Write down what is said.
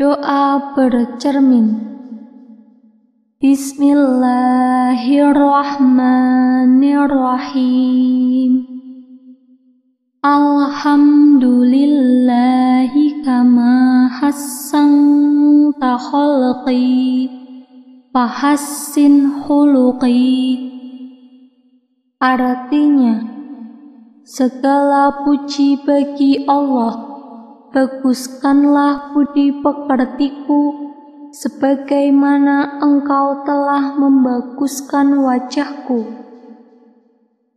Doa bercermin. Bismillahirrahmanirrahim. Alhamdulillahi kama hassan takhalqi Fahassin huluqi Artinya Segala puji bagi Allah baguskanlah budi pekertiku, sebagaimana engkau telah membaguskan wajahku.